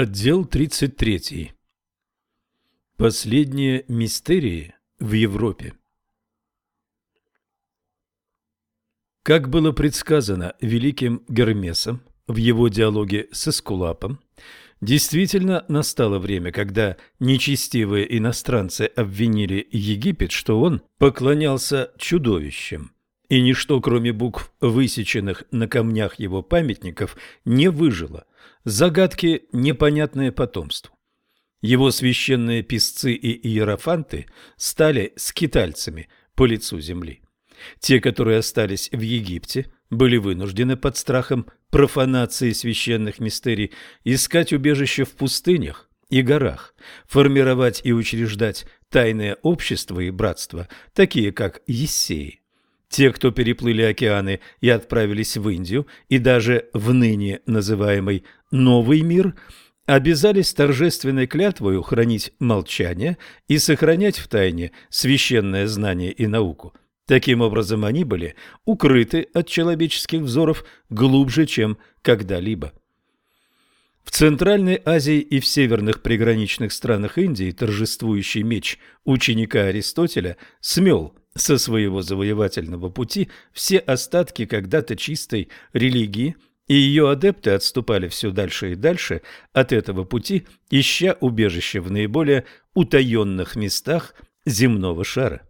Отдел 33. Последние мистерии в Европе. Как было предсказано великим Гермесом в его диалоге с Эскулапом, действительно настало время, когда нечестивые иностранцы обвинили Египет, что он поклонялся чудовищам, и ничто, кроме букв, высеченных на камнях его памятников, не выжило – Загадки, непонятные потомству. Его священные писцы и иерофанты стали скитальцами по лицу земли. Те, которые остались в Египте, были вынуждены под страхом профанации священных мистерий искать убежище в пустынях и горах, формировать и учреждать тайные общества и братства, такие как Ессеи. Те, кто переплыли океаны и отправились в Индию и даже в ныне называемый «Новый мир», обязались торжественной клятвою хранить молчание и сохранять в тайне священное знание и науку. Таким образом, они были укрыты от человеческих взоров глубже, чем когда-либо. В Центральной Азии и в северных приграничных странах Индии торжествующий меч ученика Аристотеля смел со своего завоевательного пути все остатки когда-то чистой религии, и ее адепты отступали все дальше и дальше от этого пути, ища убежище в наиболее утаенных местах земного шара.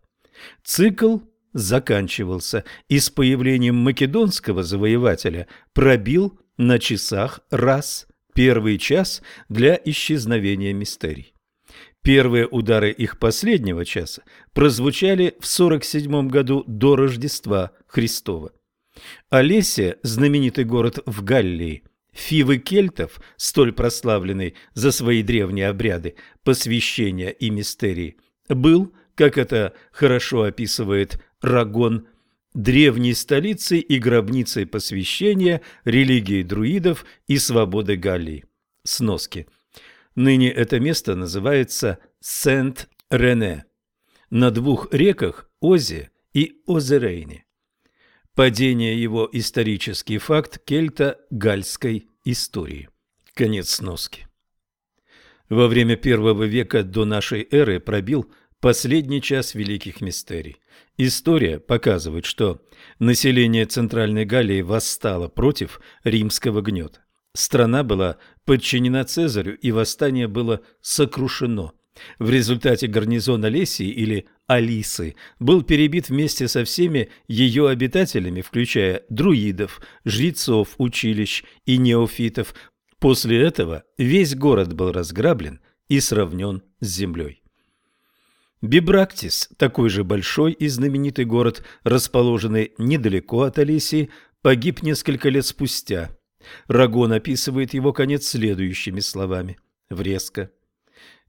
Цикл заканчивался, и с появлением македонского завоевателя пробил на часах раз первый час для исчезновения мистерий. Первые удары их последнего часа прозвучали в 47 году до Рождества Христова. Олесия, знаменитый город в Галлии, Фивы кельтов, столь прославленный за свои древние обряды, посвящения и мистерии, был, как это хорошо описывает Рагон, древней столицей и гробницей посвящения религии друидов и свободы Галлии. Сноски – Ныне это место называется Сент-Рене. На двух реках Озе и Озерейне. Падение его исторический факт кельто-гальской истории. Конец сноски. Во время первого века до нашей эры пробил последний час великих мистерий. История показывает, что население Центральной Галлии восстало против римского гнета. Страна была подчинена Цезарю, и восстание было сокрушено. В результате гарнизон Олесии или Алисы был перебит вместе со всеми ее обитателями, включая друидов, жрецов, училищ и неофитов. После этого весь город был разграблен и сравнен с землей. Бибрактис, такой же большой и знаменитый город, расположенный недалеко от Алисии, погиб несколько лет спустя – Рагон описывает его конец следующими словами. Врезка.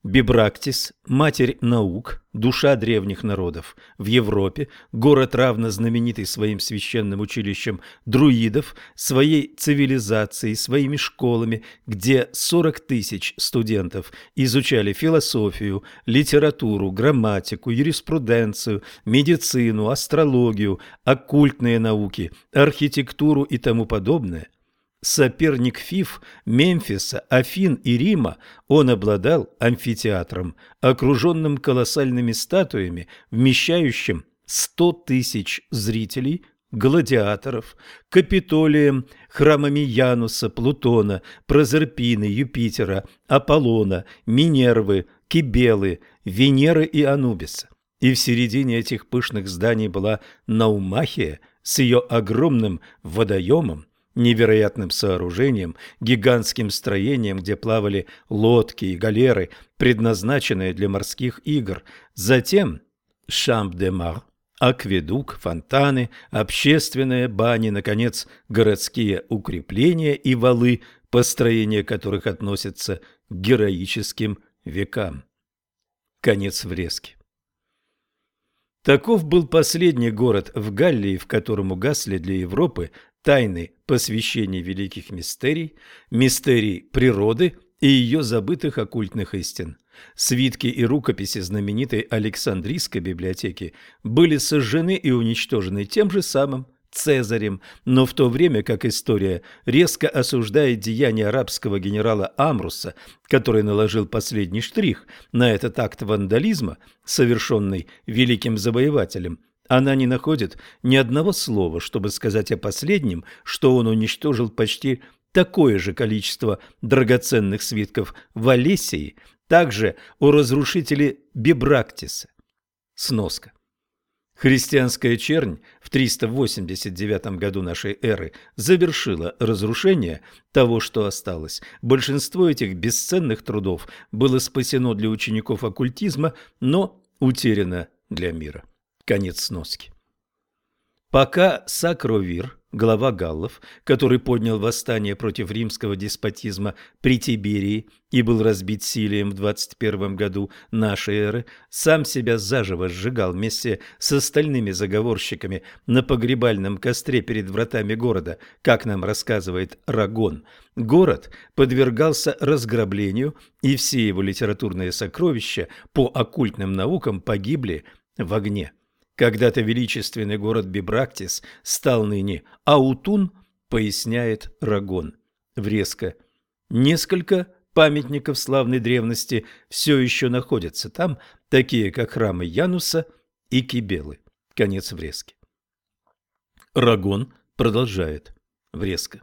Бибрактис, матерь наук, душа древних народов. В Европе город равно знаменитый своим священным училищем друидов, своей цивилизацией, своими школами, где 40 тысяч студентов изучали философию, литературу, грамматику, юриспруденцию, медицину, астрологию, оккультные науки, архитектуру и тому подобное – Соперник Фиф, Мемфиса, Афин и Рима, он обладал амфитеатром, окруженным колоссальными статуями, вмещающим сто тысяч зрителей, гладиаторов, Капитолием, храмами Януса, Плутона, Прозерпины, Юпитера, Аполлона, Минервы, Кибелы, Венеры и Анубиса. И в середине этих пышных зданий была Наумахия с ее огромным водоемом, невероятным сооружением, гигантским строением, где плавали лодки и галеры, предназначенные для морских игр. Затем Шамп-де-Мар, акведук, фонтаны, общественные бани, наконец, городские укрепления и валы, построение которых относятся к героическим векам. Конец врезки. Таков был последний город в Галлии, в котором угасли для Европы тайны посвящения великих мистерий, мистерий природы и ее забытых оккультных истин. Свитки и рукописи знаменитой Александрийской библиотеки были сожжены и уничтожены тем же самым Цезарем, но в то время как история резко осуждает деяния арабского генерала Амруса, который наложил последний штрих на этот акт вандализма, совершенный великим завоевателем, она не находит ни одного слова, чтобы сказать о последнем, что он уничтожил почти такое же количество драгоценных свитков в Олесии, также о разрушителе Бибрактиса. Сноска. Христианская чернь в 389 году нашей эры завершила разрушение того, что осталось. Большинство этих бесценных трудов было спасено для учеников оккультизма, но утеряно для мира. Конец сноски. Пока Сакровир глава галлов, который поднял восстание против римского деспотизма при Тиберии и был разбит Силием в 21 году нашей эры, сам себя заживо сжигал вместе с остальными заговорщиками на погребальном костре перед вратами города, как нам рассказывает Рагон. Город подвергался разграблению, и все его литературные сокровища по оккультным наукам погибли в огне. Когда-то величественный город Бибрактис стал ныне Аутун, поясняет Рагон. Врезко. Несколько памятников славной древности все еще находятся там, такие как храмы Януса и Кибелы. Конец врезки. Рагон продолжает. Врезко.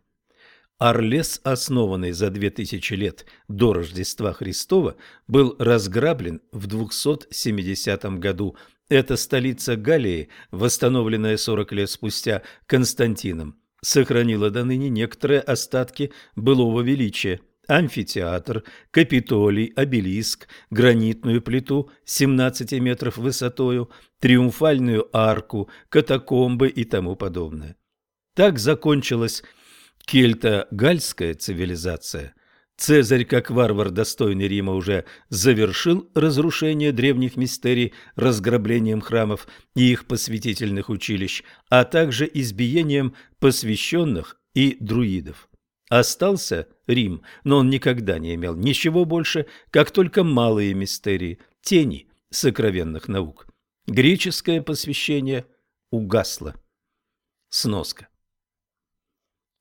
Орлес, основанный за две тысячи лет до Рождества Христова, был разграблен в 270 году это столица Галлии, восстановленная 40 лет спустя Константином, сохранила до ныне некоторые остатки былого величия. Амфитеатр, Капитолий, обелиск, гранитную плиту 17 метров высотою, триумфальную арку, катакомбы и тому подобное. Так закончилась кельто-гальская цивилизация – Цезарь, как варвар, достойный Рима, уже завершил разрушение древних мистерий разграблением храмов и их посвятительных училищ, а также избиением посвященных и друидов. Остался Рим, но он никогда не имел ничего больше, как только малые мистерии, тени сокровенных наук. Греческое посвящение угасло. Сноска.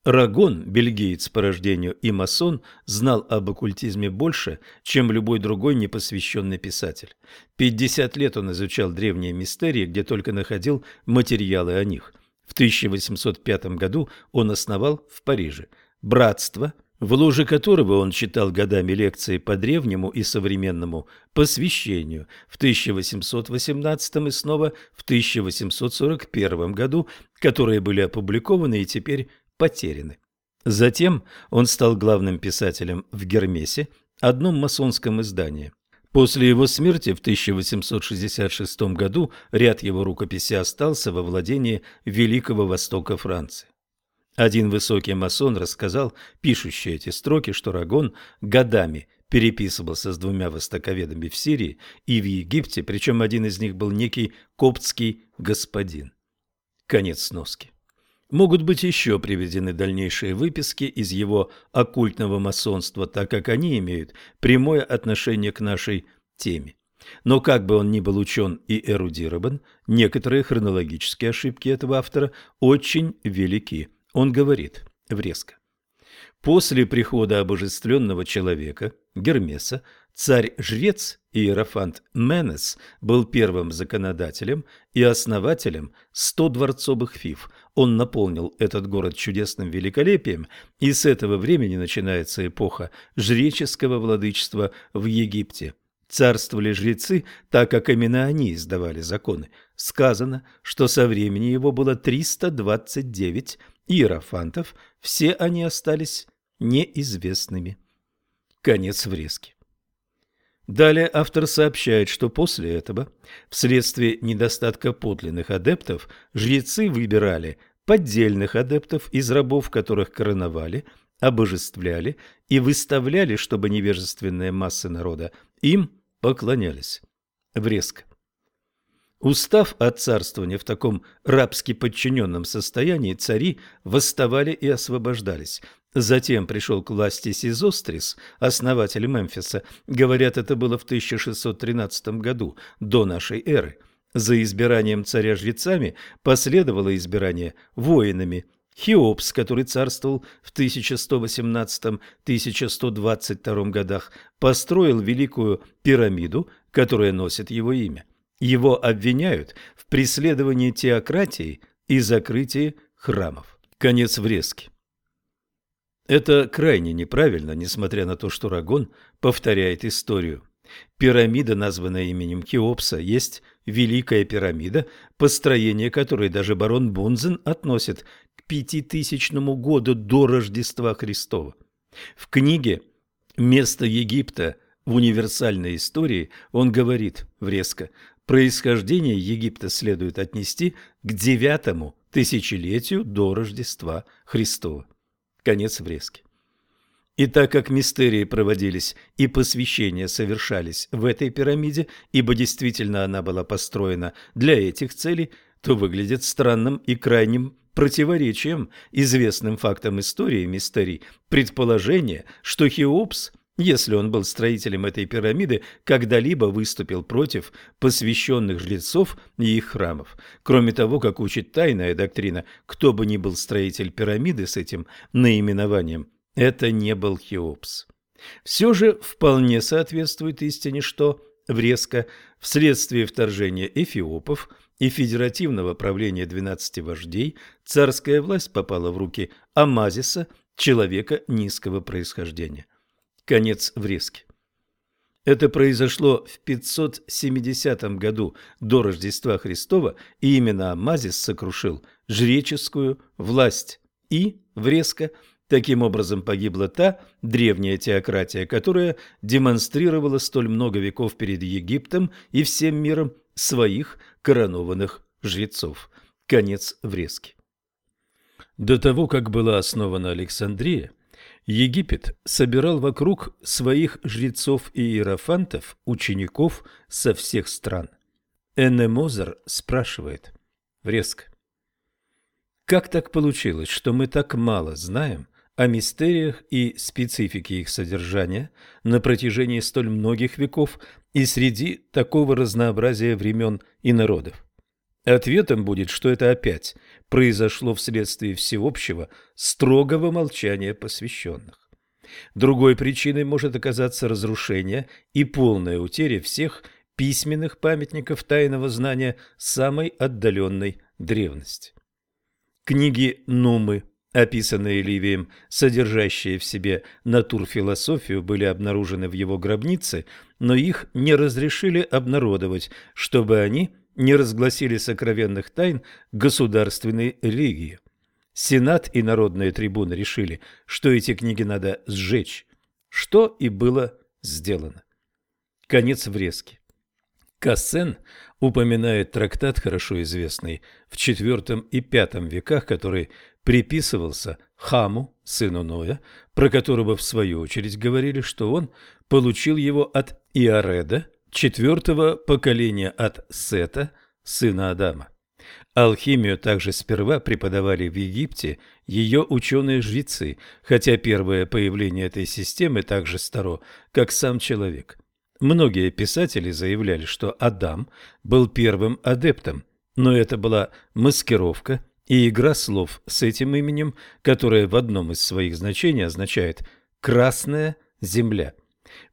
Рагон, бельгиец по рождению и масон, знал об оккультизме больше, чем любой другой непосвященный писатель. 50 лет он изучал древние мистерии, где только находил материалы о них. В 1805 году он основал в Париже братство, в ложе которого он читал годами лекции по древнему и современному посвящению в 1818 и снова в 1841 году, которые были опубликованы и теперь потеряны. Затем он стал главным писателем в Гермесе, одном масонском издании. После его смерти в 1866 году ряд его рукописей остался во владении Великого Востока Франции. Один высокий масон рассказал, пишущий эти строки, что Рагон годами переписывался с двумя востоковедами в Сирии и в Египте, причем один из них был некий коптский господин. Конец сноски. Могут быть еще приведены дальнейшие выписки из его оккультного масонства, так как они имеют прямое отношение к нашей теме. Но как бы он ни был учен и эрудирован, некоторые хронологические ошибки этого автора очень велики. Он говорит врезко. После прихода обожествленного человека, Гермеса, Царь-жрец Иерофант Менес был первым законодателем и основателем сто дворцовых фиф. Он наполнил этот город чудесным великолепием, и с этого времени начинается эпоха жреческого владычества в Египте. Царствовали жрецы, так как именно они издавали законы. Сказано, что со времени его было 329 иерофантов, все они остались неизвестными. Конец врезки. Далее автор сообщает, что после этого, вследствие недостатка подлинных адептов, жрецы выбирали поддельных адептов из рабов, которых короновали, обожествляли и выставляли, чтобы невежественная масса народа им поклонялись. Врезко. Устав от царствования в таком рабски подчиненном состоянии, цари восставали и освобождались. Затем пришел к власти Сизострис, основатель Мемфиса. Говорят, это было в 1613 году, до нашей эры. За избиранием царя жрецами последовало избирание воинами. Хеопс, который царствовал в 1118-1122 годах, построил великую пирамиду, которая носит его имя. Его обвиняют в преследовании теократии и закрытии храмов. Конец врезки. Это крайне неправильно, несмотря на то, что Рагон повторяет историю. Пирамида, названная именем Хеопса, есть Великая пирамида, построение которой даже барон Бунзен относит к пятитысячному году до Рождества Христова. В книге «Место Египта в универсальной истории» он говорит врезко, происхождение Египта следует отнести к девятому тысячелетию до Рождества Христова. Конец врезки. И так как мистерии проводились и посвящения совершались в этой пирамиде, ибо действительно она была построена для этих целей, то выглядит странным и крайним противоречием известным фактам истории мистерий предположение, что Хеопс, если он был строителем этой пирамиды, когда-либо выступил против посвященных жрецов и их храмов. Кроме того, как учит тайная доктрина, кто бы ни был строитель пирамиды с этим наименованием – это не был Хеопс. Все же вполне соответствует истине, что врезко вследствие вторжения эфиопов и федеративного правления двенадцати вождей царская власть попала в руки Амазиса, человека низкого происхождения. Конец врезки. Это произошло в 570 году до Рождества Христова, и именно Амазис сокрушил жреческую власть и, врезко, Таким образом погибла та древняя теократия, которая демонстрировала столь много веков перед Египтом и всем миром своих коронованных жрецов. Конец врезки. До того, как была основана Александрия, Египет собирал вокруг своих жрецов и иерофантов учеников со всех стран. Эннемозер спрашивает, врезка, как так получилось, что мы так мало знаем о мистериях и специфике их содержания на протяжении столь многих веков и среди такого разнообразия времен и народов. Ответом будет, что это опять произошло вследствие всеобщего строгого молчания посвященных. Другой причиной может оказаться разрушение и полная утеря всех письменных памятников тайного знания самой отдаленной древности. Книги Нумы описанные Ливием, содержащие в себе натурфилософию, были обнаружены в его гробнице, но их не разрешили обнародовать, чтобы они не разгласили сокровенных тайн государственной религии. Сенат и народные трибуны решили, что эти книги надо сжечь, что и было сделано. Конец врезки. Кассен упоминает трактат, хорошо известный в IV и V веках, который приписывался Хаму, сыну Ноя, про которого в свою очередь говорили, что он получил его от Иореда, четвертого поколения от Сета, сына Адама. Алхимию также сперва преподавали в Египте ее ученые-жрецы, хотя первое появление этой системы так же старо, как сам человек. Многие писатели заявляли, что Адам был первым адептом, но это была маскировка и игра слов с этим именем, которое в одном из своих значений означает «красная земля».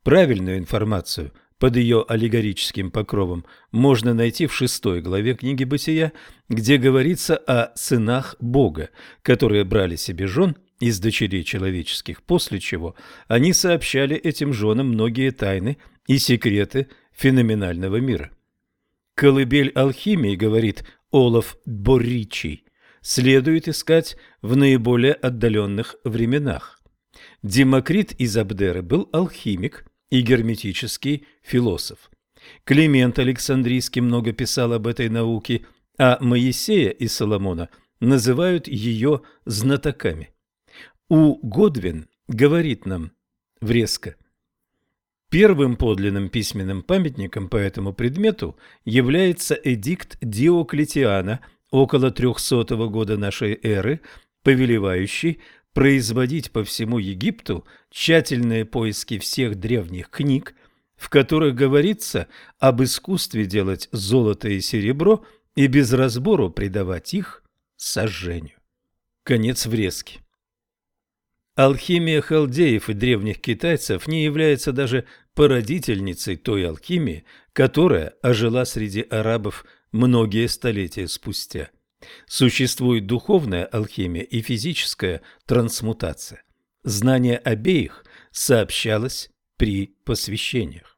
Правильную информацию под ее аллегорическим покровом можно найти в шестой главе книги «Бытия», где говорится о сынах Бога, которые брали себе жен из дочерей человеческих, после чего они сообщали этим женам многие тайны и секреты феноменального мира. Колыбель алхимии, говорит Олаф Боричий, следует искать в наиболее отдаленных временах. Демокрит из Абдеры был алхимик и герметический философ. Климент Александрийский много писал об этой науке, а Моисея и Соломона называют ее знатоками. У Годвин говорит нам врезко, Первым подлинным письменным памятником по этому предмету является эдикт Диоклетиана около 300 года нашей эры, повелевающий производить по всему Египту тщательные поиски всех древних книг, в которых говорится об искусстве делать золото и серебро и без разбору предавать их сожжению. Конец врезки. Алхимия халдеев и древних китайцев не является даже породительницей той алхимии, которая ожила среди арабов многие столетия спустя. Существует духовная алхимия и физическая трансмутация. Знание обеих сообщалось при посвящениях.